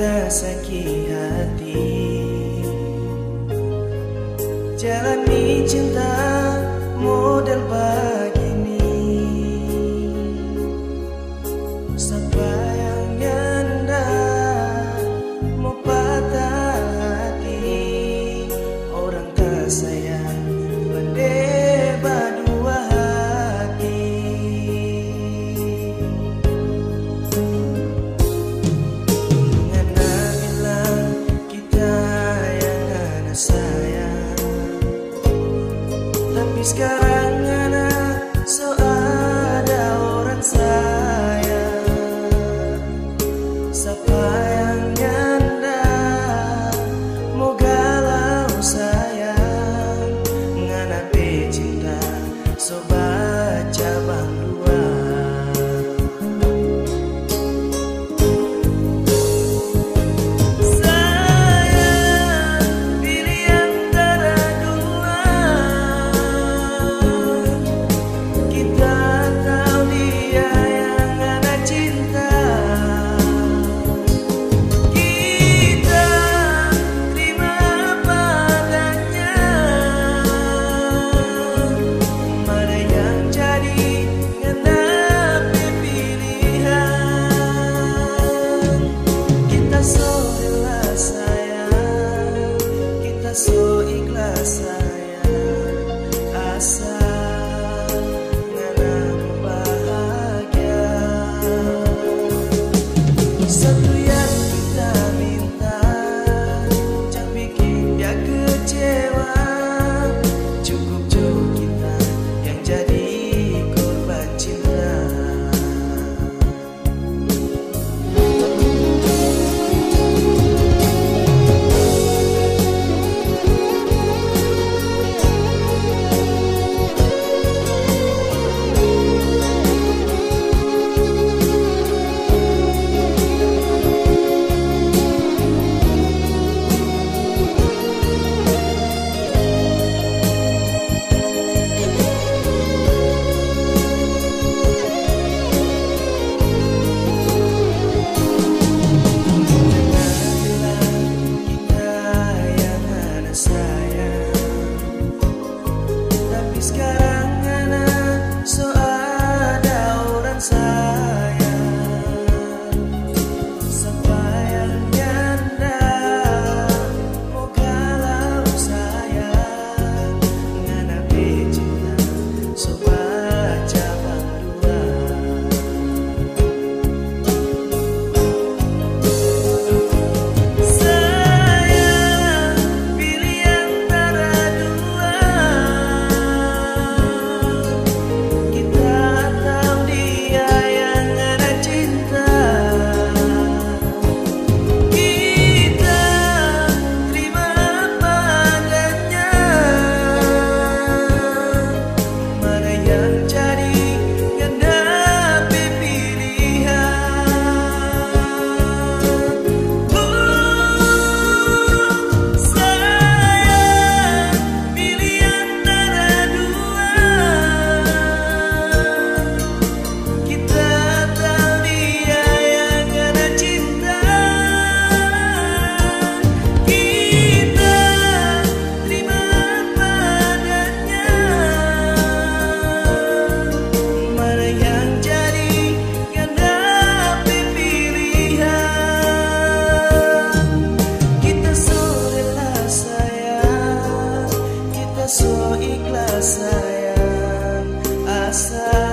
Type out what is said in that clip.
tak sakit hati. Jalani cinta model baru. 心。So ikhlas sayang. Asal